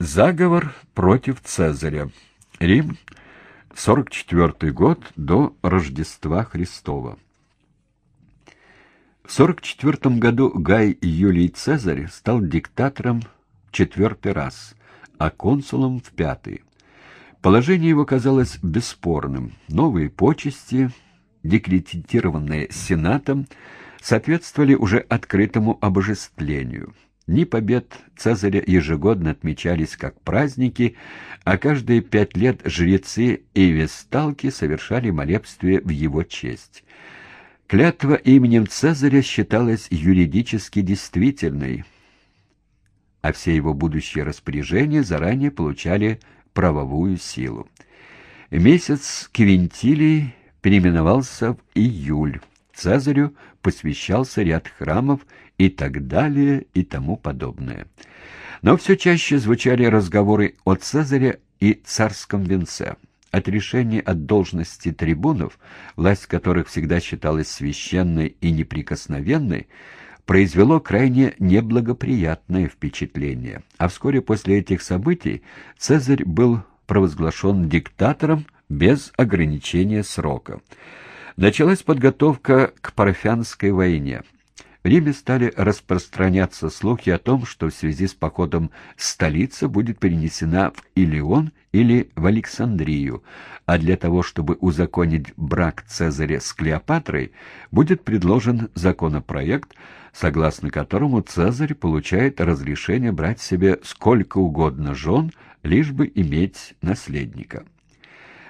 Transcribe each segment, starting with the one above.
Заговор против Цезаря. Рим, 44 год до Рождества Христова. В 44 году Гай Юлий Цезарь стал диктатором в четвертый раз, а консулом в пятый. Положение его казалось бесспорным. Новые почести, декретитированные Сенатом, соответствовали уже открытому обожествлению – Дни побед Цезаря ежегодно отмечались как праздники, а каждые пять лет жрецы и весталки совершали молебствие в его честь. Клятва именем Цезаря считалась юридически действительной, а все его будущие распоряжения заранее получали правовую силу. Месяц Квинтилий переименовался в июль. Цезарю посвящался ряд храмов и так далее и тому подобное. Но все чаще звучали разговоры о Цезаре и царском венце. От решения от должности трибунов, власть которых всегда считалась священной и неприкосновенной, произвело крайне неблагоприятное впечатление. А вскоре после этих событий Цезарь был провозглашен диктатором без ограничения срока. Началась подготовка к Парфянской войне. В Риме стали распространяться слухи о том, что в связи с походом столица будет перенесена в Илион или в Александрию, а для того, чтобы узаконить брак Цезаря с Клеопатрой, будет предложен законопроект, согласно которому Цезарь получает разрешение брать себе сколько угодно жен, лишь бы иметь наследника.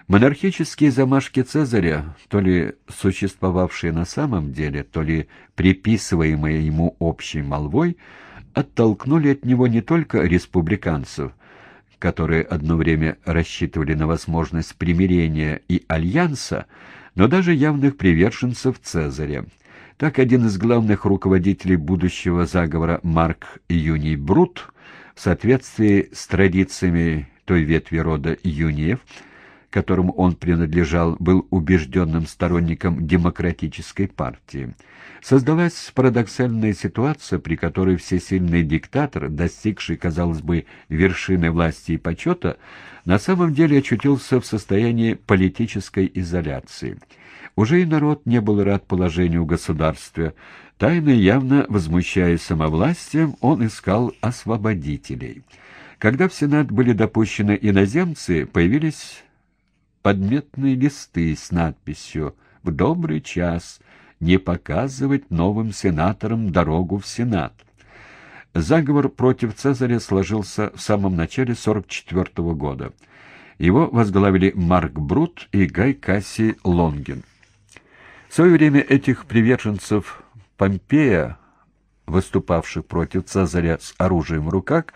Монархические замашки Цезаря, то ли существовавшие на самом деле, то ли приписываемые ему общей молвой, оттолкнули от него не только республиканцев, которые одно время рассчитывали на возможность примирения и альянса, но даже явных приверженцев Цезаря. Так один из главных руководителей будущего заговора Марк Юний Брут, в соответствии с традициями той ветви рода Юниев, которому он принадлежал, был убежденным сторонником демократической партии. Создалась парадоксальная ситуация, при которой всесильный диктатор, достигший, казалось бы, вершины власти и почета, на самом деле очутился в состоянии политической изоляции. Уже и народ не был рад положению государства. Тайно явно возмущаясь самовластием, он искал освободителей. Когда в Сенат были допущены иноземцы, появились подметные листы с надписью «В добрый час не показывать новым сенаторам дорогу в Сенат». Заговор против Цезаря сложился в самом начале 44 -го года. Его возглавили Марк Брут и Гай Касси Лонгин. В свое время этих приверженцев Помпея, выступавших против Цезаря с оружием в руках,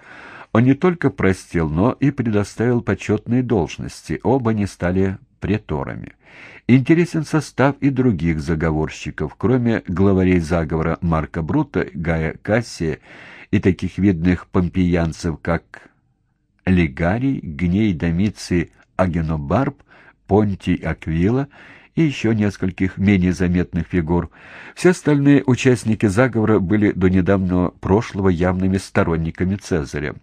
он не только простил, но и предоставил почетные должности. Оба не стали преторами. Интересен состав и других заговорщиков, кроме главарей заговора Марка Брута, Гая Кассия и таких видных помпеянцев, как Лигарий, Гней Домиций Агенобарб, Понтий Аквила и еще нескольких менее заметных фигур. Все остальные участники заговора были до недавнего прошлого явными сторонниками Цезаря.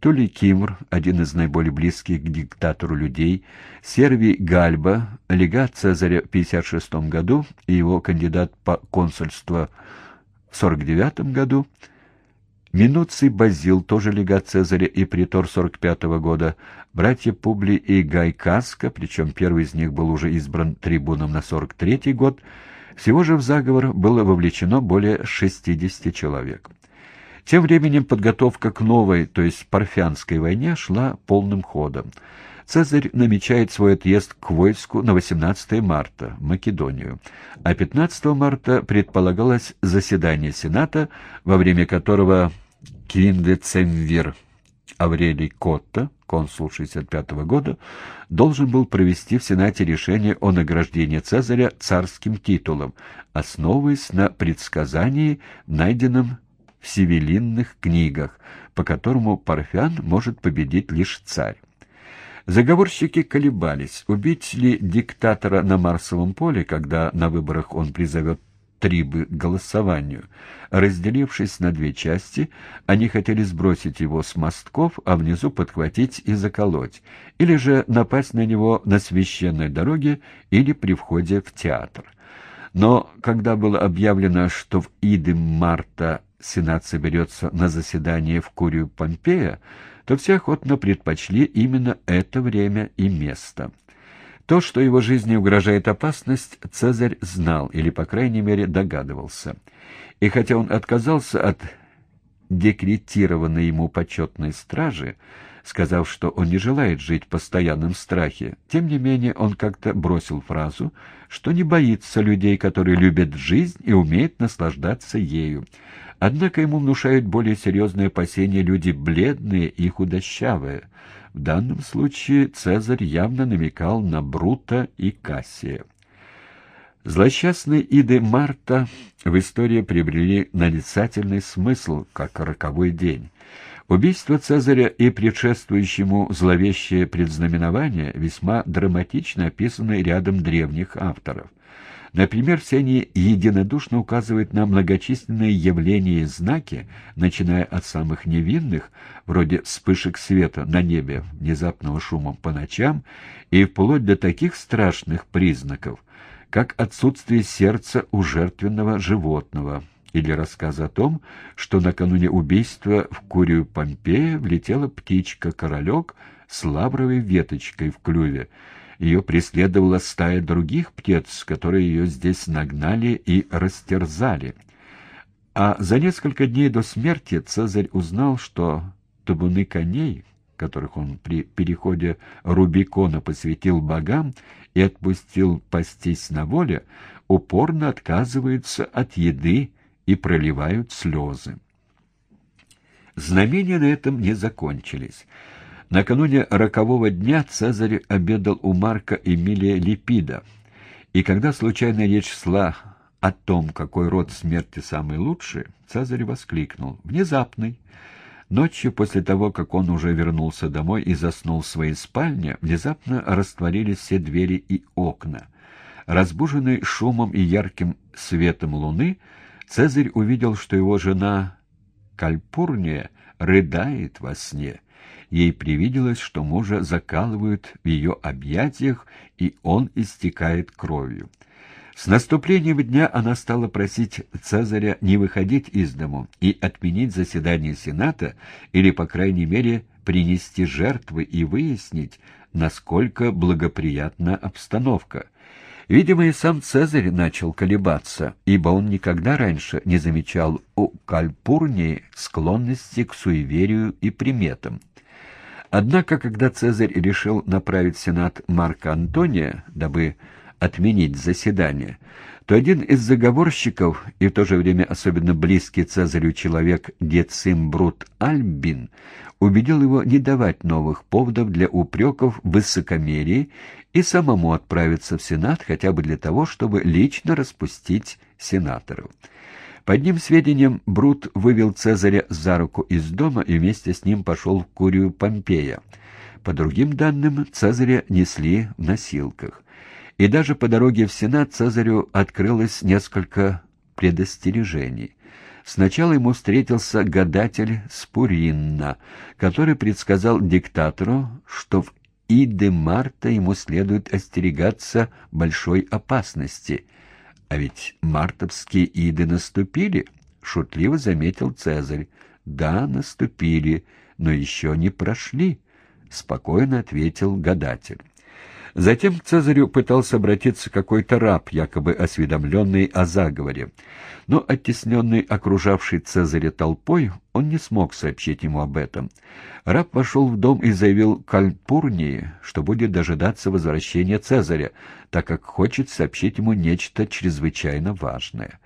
Тули Кимр, один из наиболее близких к диктатору людей, Сервий Гальба, легат Цезаря в 56 году и его кандидат по консульству в 49 году, Минуций Базил, тоже легат Цезаря и притор 45 -го года, братья Публи и Гай Каска, причем первый из них был уже избран трибуном на 43-й год, всего же в заговор было вовлечено более 60 человек. Тем временем подготовка к новой, то есть Парфянской войне, шла полным ходом. Цезарь намечает свой отъезд к войску на 18 марта в Македонию, а 15 марта предполагалось заседание Сената, во время которого Киндецемвир Аврелий Котта, консул 65 -го года, должен был провести в Сенате решение о награждении Цезаря царским титулом, основываясь на предсказании, найденном в севелинных книгах, по которому Парфян может победить лишь царь. Заговорщики колебались, убить ли диктатора на Марсовом поле, когда на выборах он призовет трибы голосованию. Разделившись на две части, они хотели сбросить его с мостков, а внизу подхватить и заколоть, или же напасть на него на священной дороге или при входе в театр. Но когда было объявлено, что в Иды марта Сенат соберется на заседание в Курию Помпея, то все охотно предпочли именно это время и место. То, что его жизни угрожает опасность, Цезарь знал или, по крайней мере, догадывался. И хотя он отказался от декретированной ему почетной стражи, сказав, что он не желает жить в постоянном страхе, тем не менее он как-то бросил фразу, что не боится людей, которые любят жизнь и умеют наслаждаться ею. Однако ему внушают более серьезные опасения люди бледные и худощавые. В данном случае Цезарь явно намекал на Брута и Кассия. Злосчастные иды Марта в истории приобрели нарицательный смысл, как роковой день. Убийство Цезаря и предшествующему зловещее предзнаменование весьма драматично описаны рядом древних авторов. Например, все они единодушно указывают на многочисленные явления и знаки, начиная от самых невинных, вроде вспышек света на небе, внезапного шума по ночам, и вплоть до таких страшных признаков, как отсутствие сердца у жертвенного животного, или рассказ о том, что накануне убийства в Курию Помпея влетела птичка-королек с лавровой веточкой в клюве, ее преследовала стая других птиц, которые ее здесь нагнали и растерзали. А за несколько дней до смерти Цезарь узнал, что табуны коней, которых он при переходе Рубикона посвятил богам и отпустил пастись на воле, упорно отказываются от еды и проливают слезы. Знамения на этом не закончились. Накануне рокового дня Цезарь обедал у Марка Эмилия Липида, и когда случайная речь шла о том, какой род смерти самый лучший, Цезарь воскликнул «Внезапный!». Ночью, после того, как он уже вернулся домой и заснул в своей спальне, внезапно растворились все двери и окна. Разбуженный шумом и ярким светом луны, Цезарь увидел, что его жена Кальпурния рыдает во сне — Ей привиделось, что мужа закалывают в ее объятиях, и он истекает кровью. С наступлением дня она стала просить Цезаря не выходить из дому и отменить заседание Сената или, по крайней мере, принести жертвы и выяснить, насколько благоприятна обстановка. Видимо, и сам Цезарь начал колебаться, ибо он никогда раньше не замечал у Кальпурнии склонности к суеверию и приметам. Однако, когда Цезарь решил направить Сенат Марка Антония, дабы отменить заседание, то один из заговорщиков и в то же время особенно близкий Цезарю человек Гецим Брут Альбин убедил его не давать новых поводов для упреков в высокомерии и самому отправиться в Сенат хотя бы для того, чтобы лично распустить сенаторов. По одним сведениям, Брут вывел Цезаря за руку из дома и вместе с ним пошел в Курию Помпея. По другим данным, Цезаря несли в носилках. И даже по дороге в Сенат Цезарю открылось несколько предостережений. Сначала ему встретился гадатель Спуринна, который предсказал диктатору, что в Иде Марта ему следует остерегаться большой опасности — а ведь мартовские иды наступили, шутливо заметил Цезарь. Да, наступили, но еще не прошли, спокойно ответил гадатель. Затем к Цезарю пытался обратиться какой-то раб, якобы осведомленный о заговоре. Но, оттесненный окружавшей Цезаря толпой, он не смог сообщить ему об этом. Раб вошел в дом и заявил Кальпурнии, что будет дожидаться возвращения Цезаря, так как хочет сообщить ему нечто чрезвычайно важное.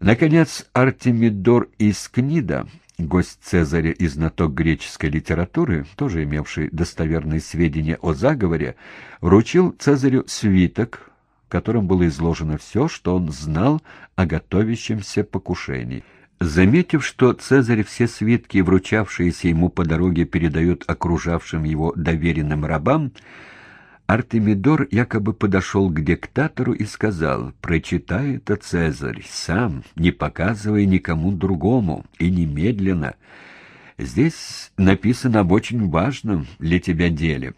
Наконец, Артемидор из Книда гость Цезаря и знаток греческой литературы, тоже имевший достоверные сведения о заговоре, вручил Цезарю свиток, в котором было изложено все, что он знал о готовящемся покушении. Заметив, что Цезарь все свитки, вручавшиеся ему по дороге, передает окружавшим его доверенным рабам, Артемидор якобы подошел к диктатору и сказал, «Прочитай это, Цезарь, сам, не показывай никому другому, и немедленно. Здесь написано об очень важном для тебя деле.